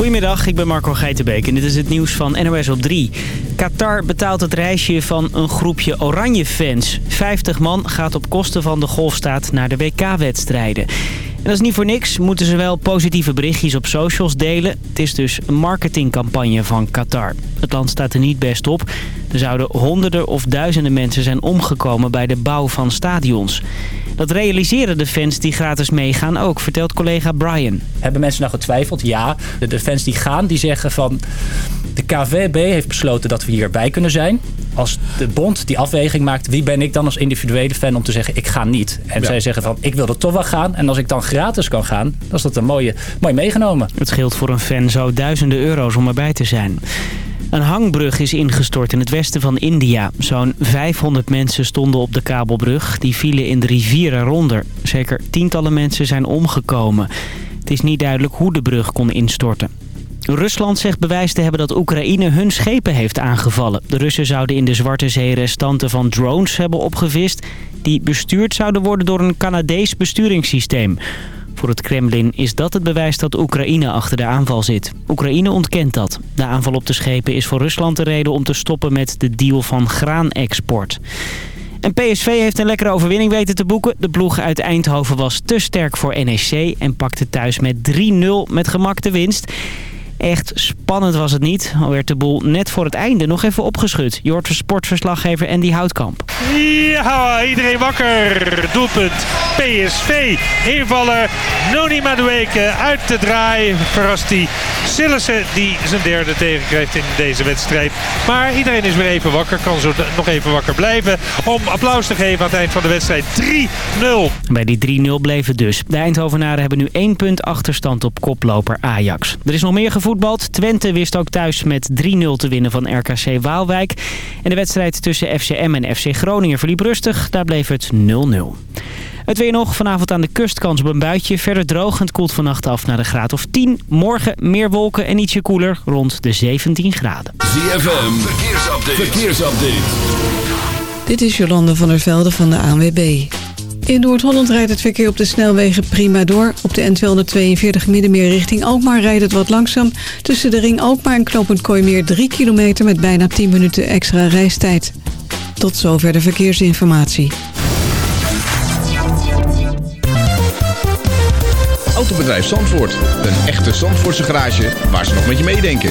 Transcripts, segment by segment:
Goedemiddag, ik ben Marco Geitenbeek en dit is het nieuws van NOS op 3. Qatar betaalt het reisje van een groepje Oranje-fans. 50 man gaat op kosten van de golfstaat naar de WK-wedstrijden. En dat is niet voor niks, moeten ze wel positieve berichtjes op socials delen. Het is dus een marketingcampagne van Qatar. Het land staat er niet best op. Er zouden honderden of duizenden mensen zijn omgekomen bij de bouw van stadions. Dat realiseren de fans die gratis meegaan ook, vertelt collega Brian. Hebben mensen nou getwijfeld? Ja. De fans die gaan, die zeggen van... De KVB heeft besloten dat we hierbij kunnen zijn. Als de bond die afweging maakt, wie ben ik dan als individuele fan om te zeggen ik ga niet. En zij zeggen van ik wil er toch wel gaan. En als ik dan gratis kan gaan, dan is dat een mooie, mooi meegenomen. Het scheelt voor een fan zo duizenden euro's om erbij te zijn. Een hangbrug is ingestort in het westen van India. Zo'n 500 mensen stonden op de kabelbrug. Die vielen in de rivier eronder. Zeker tientallen mensen zijn omgekomen. Het is niet duidelijk hoe de brug kon instorten. Rusland zegt bewijs te hebben dat Oekraïne hun schepen heeft aangevallen. De Russen zouden in de Zwarte Zee restanten van drones hebben opgevist... die bestuurd zouden worden door een Canadees besturingssysteem. Voor het Kremlin is dat het bewijs dat Oekraïne achter de aanval zit. Oekraïne ontkent dat. De aanval op de schepen is voor Rusland de reden om te stoppen met de deal van graanexport. En PSV heeft een lekkere overwinning weten te boeken. De ploeg uit Eindhoven was te sterk voor NEC en pakte thuis met 3-0 met gemak de winst. Echt spannend was het niet. Al werd de boel net voor het einde nog even opgeschud. Je hoort sportverslaggever Andy Houtkamp. Ja, iedereen wakker. Doelpunt PSV. Invaller Noni Madueke uit de draai. Verrast hij Sillissen die zijn derde tegenkrijgt in deze wedstrijd. Maar iedereen is weer even wakker. Kan zo nog even wakker blijven. Om applaus te geven aan het eind van de wedstrijd. 3-0. Bij die 3-0 bleef het dus. De Eindhovenaren hebben nu één punt achterstand op koploper Ajax. Er is nog meer Twente wist ook thuis met 3-0 te winnen van RKC Waalwijk. En de wedstrijd tussen FCM en FC Groningen verliep rustig. Daar bleef het 0-0. Het weer nog. Vanavond aan de kust kans op een buitje. Verder droog en het koelt vannacht af naar de graad of 10. Morgen meer wolken en ietsje koeler. Rond de 17 graden. ZFM. Verkeersupdate. Verkeersupdate. Dit is Jolande van der Velde van de ANWB. In Noord-Holland rijdt het verkeer op de snelwegen prima door. Op de N242 Middenmeer richting Alkmaar rijdt het wat langzaam. Tussen de ring Alkmaar en knooppunt Kooimeer 3 kilometer met bijna 10 minuten extra reistijd. Tot zover de verkeersinformatie. Autobedrijf Zandvoort. Een echte Zandvoortse garage waar ze nog met je meedenken.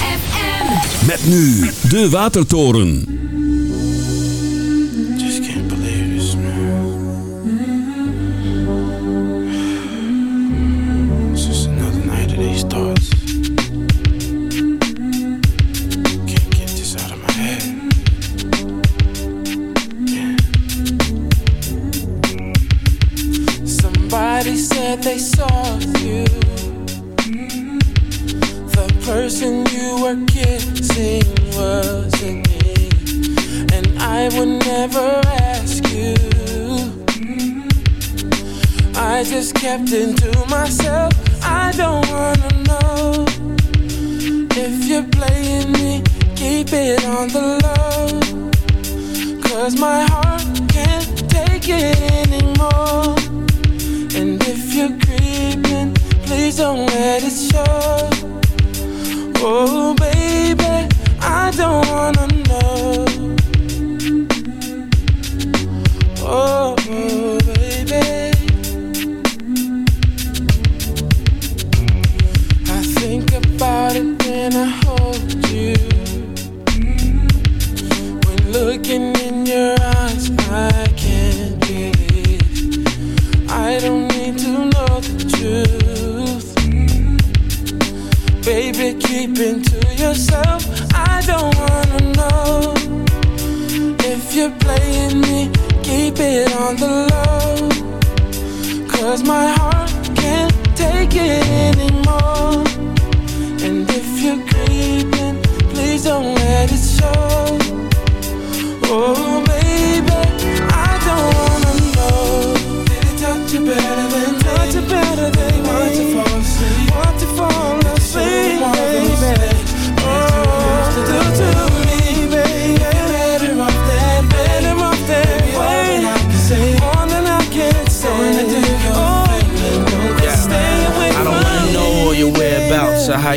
Met nu de Watertoren. Just can't believe this man. This is another night of these thoughts. Can't get this out of my head. Somebody said they saw you. Person you were kissing wasn't me. And I would never ask you. I just kept it to myself. I don't wanna know if you're playing me. Keep it on the low. Cause my heart can't take it anymore. And if you're creeping, please don't let it show. Oh, baby, I don't wanna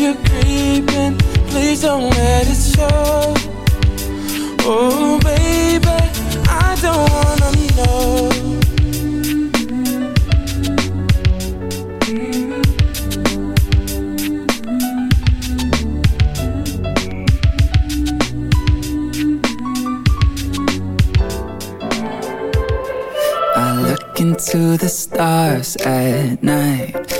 you're creeping, please don't let it show. Oh, baby, I don't wanna know. I look into the stars at night.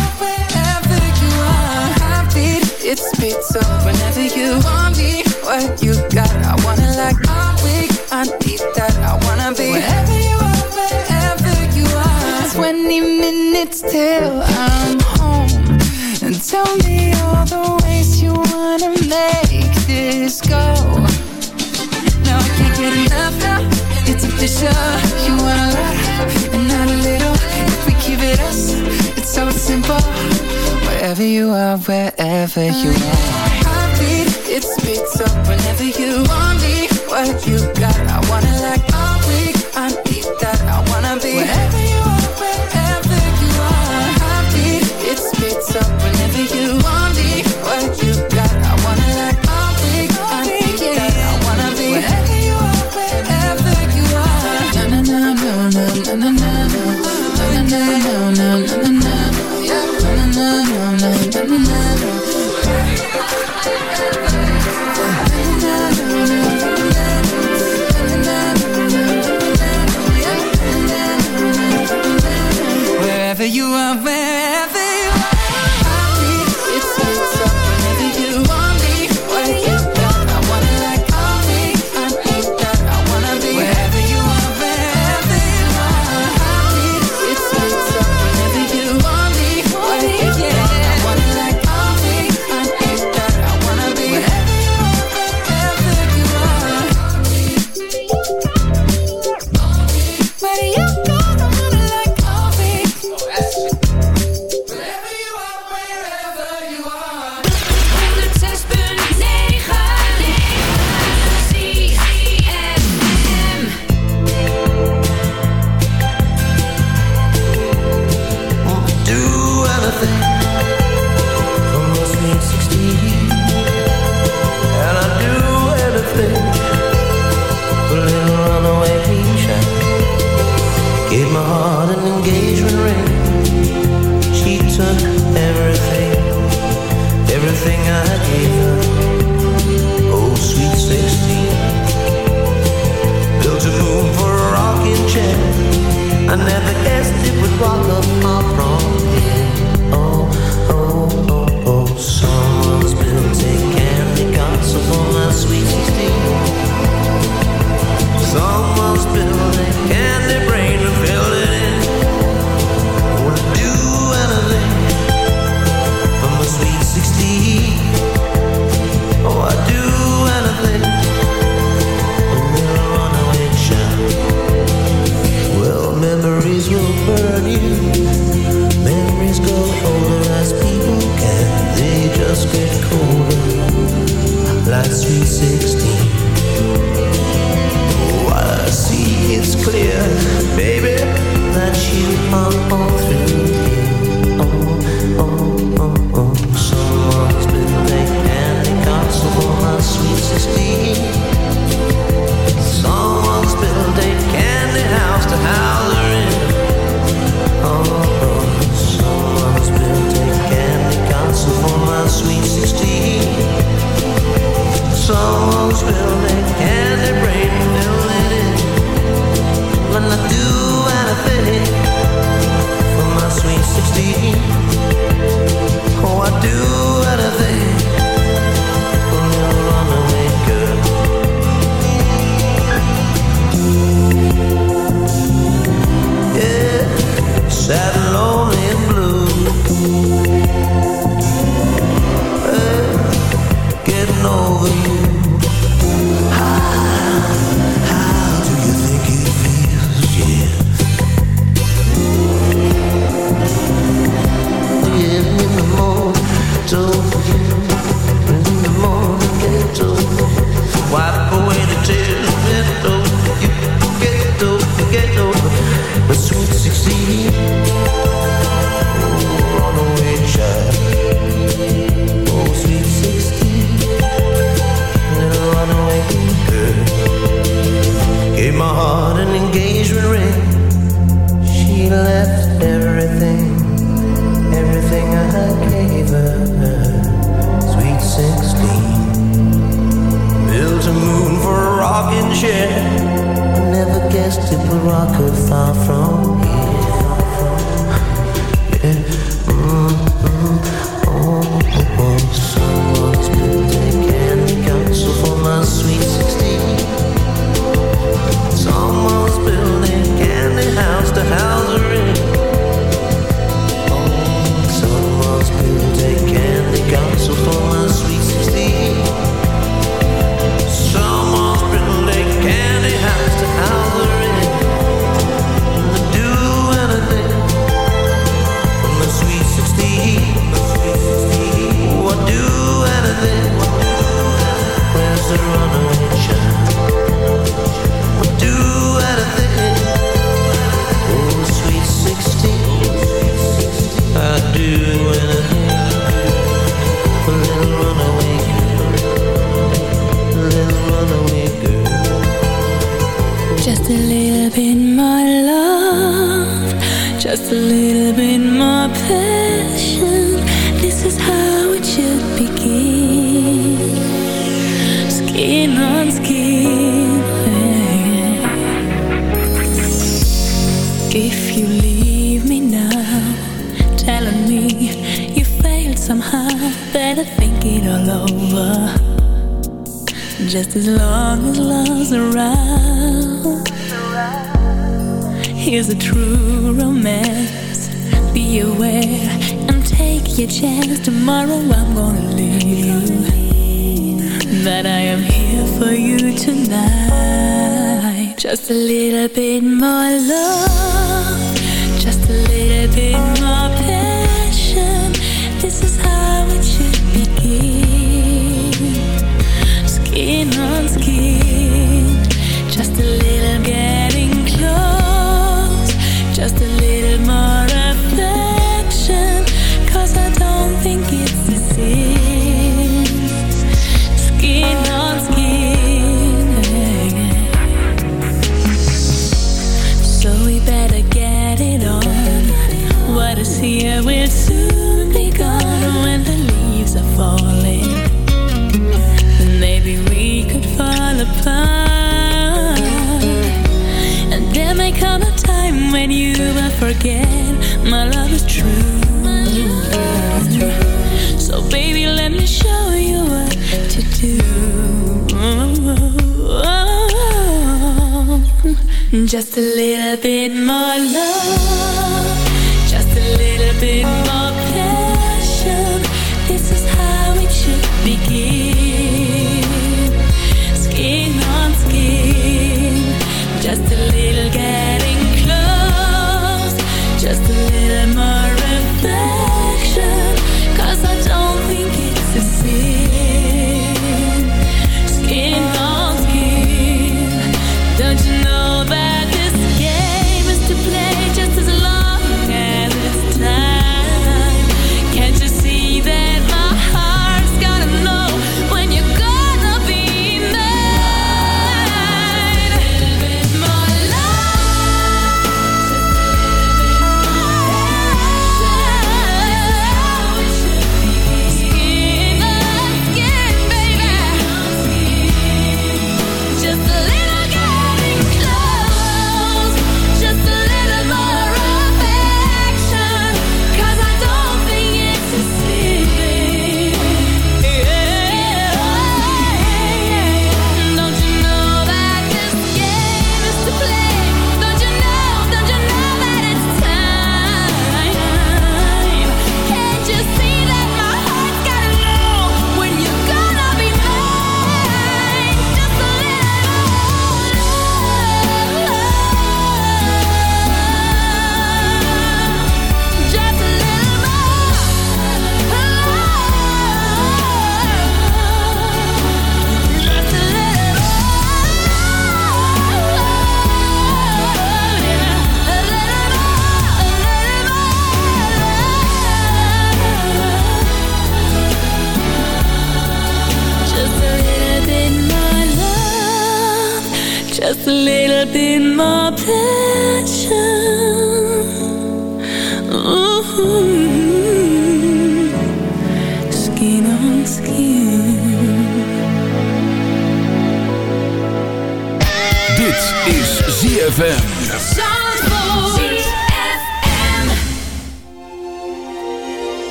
It speeds up whenever you want me. What you got, I wanna like all week. I need that, I wanna be wherever you are, wherever you are. 20 minutes till I'm home. And tell me all the ways you wanna make this go. Now I can't get enough now. It's official. You want a lot and not a little. If we keep it us, it's so simple. Wherever you are, wherever you are. Heartbeat, it speeds up whenever you want me. What you got, I wanna like all week I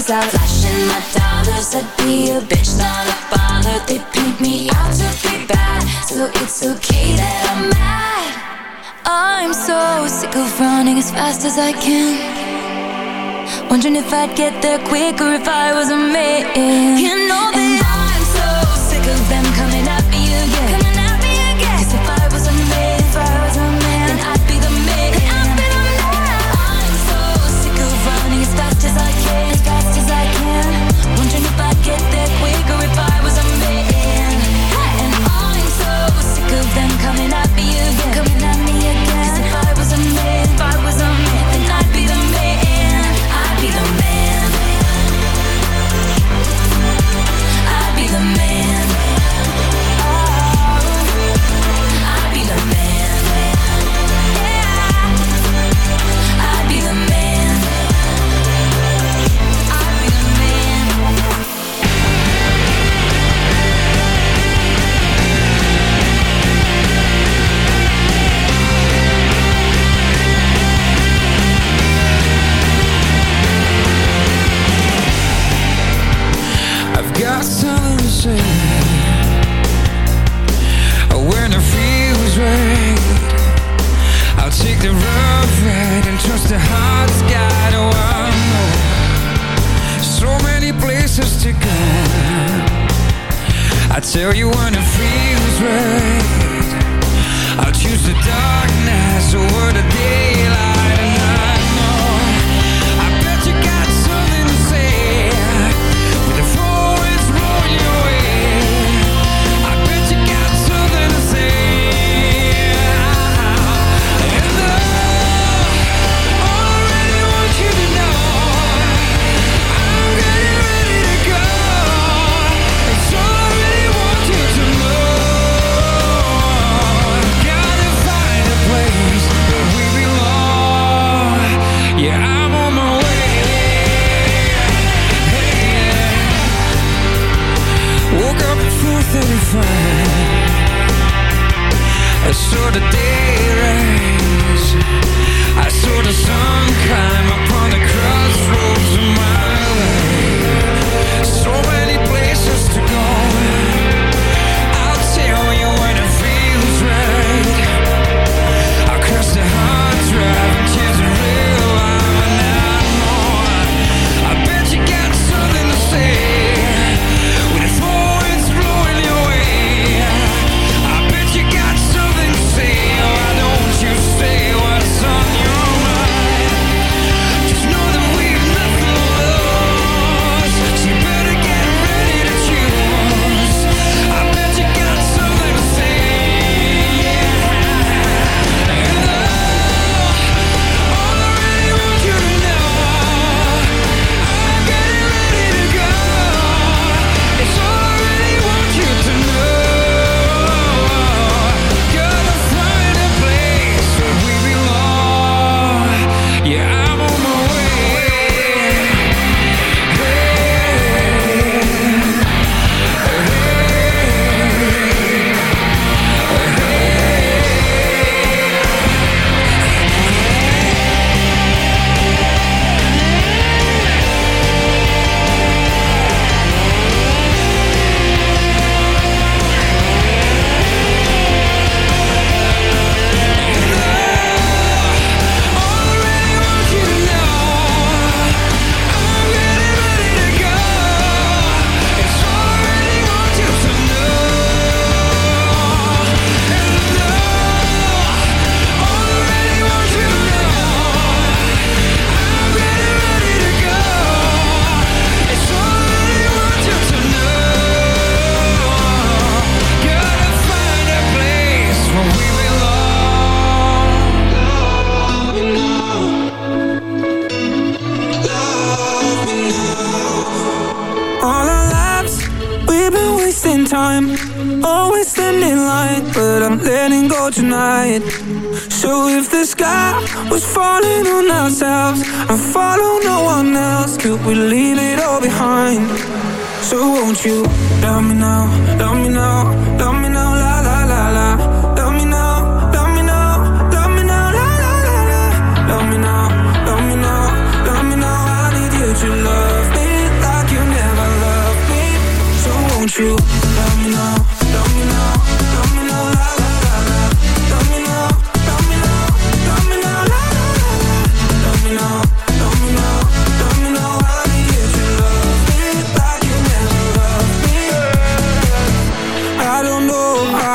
was out flashing my dollars, I'd be a bitch, not a bother. They paint me out to be bad, so it's okay that I'm mad. I'm so sick of running as fast as I can. Wondering if I'd get there quicker if I was a man. You know that tell you when it feels right I'll choose the darkness over the daylight 4.35 I saw the day rise I saw the sun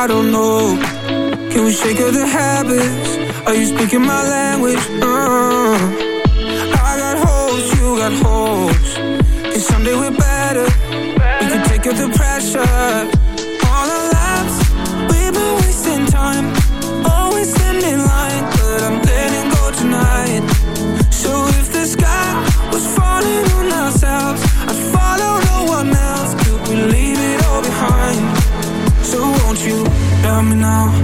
I don't know. Can we shake of the habits? Are you speaking my language? Uh, I got holes, you got holes. And someday we're better. We can take the pressure. now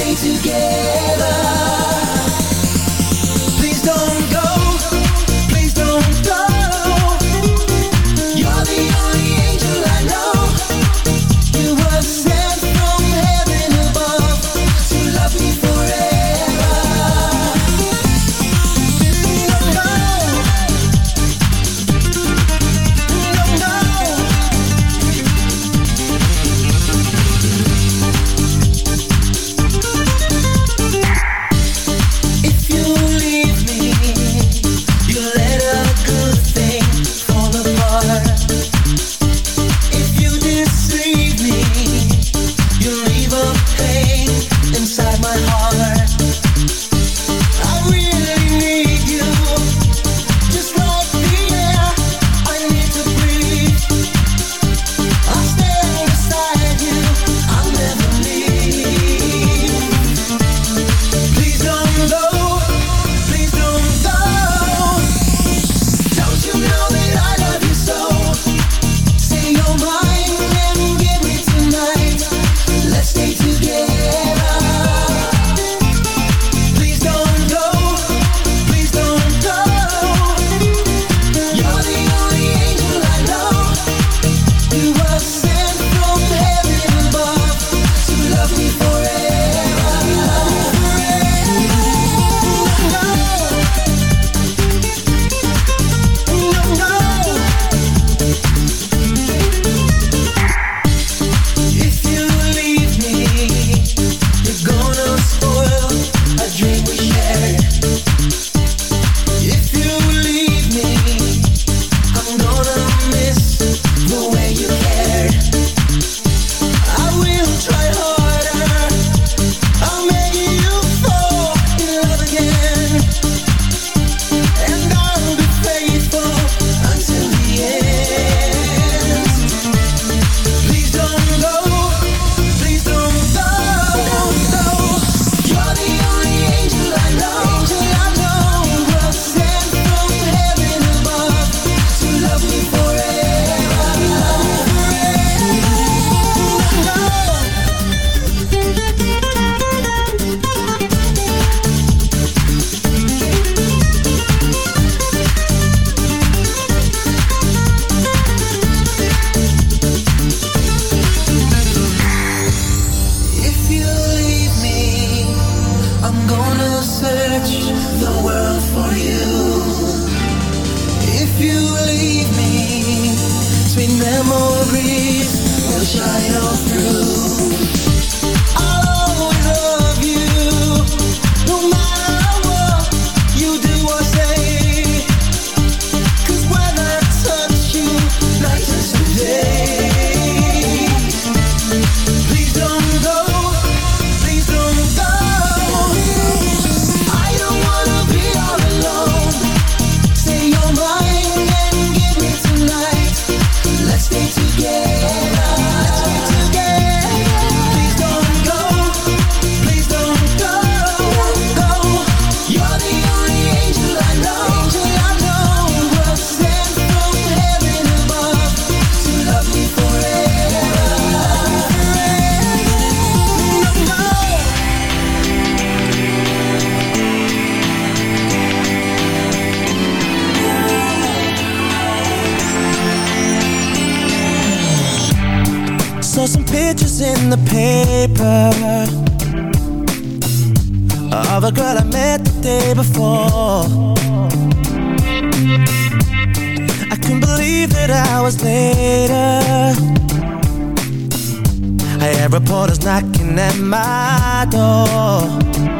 stay together. in the paper. Of a girl I met the day before. I couldn't believe it hours later. I had reporters knocking at my door.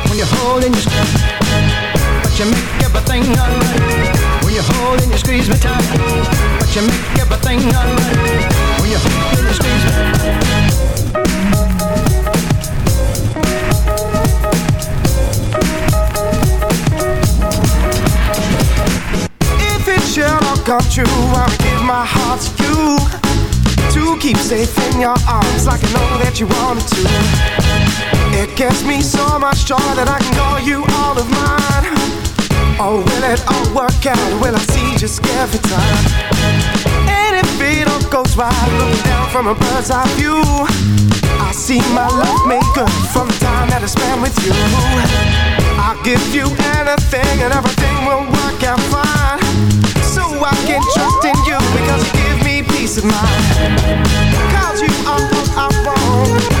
when you hold and you squeeze. But you make everything alright when you hold and you squeeze me tight. But you make everything alright when you hold and you squeeze me. If it should all come true, I'll give my heart to you. To keep safe in your arms like I know that you wanted to. It gives me so much joy that I can call you all of mine. Oh, will it all work out? Will I see just every time? And if it all goes right, looking down from a bird's eye view, I see my love good from the time that I spend with you. I'll give you anything and everything will work out fine. So I can trust in you because you peace of mind. Cause you are all I want,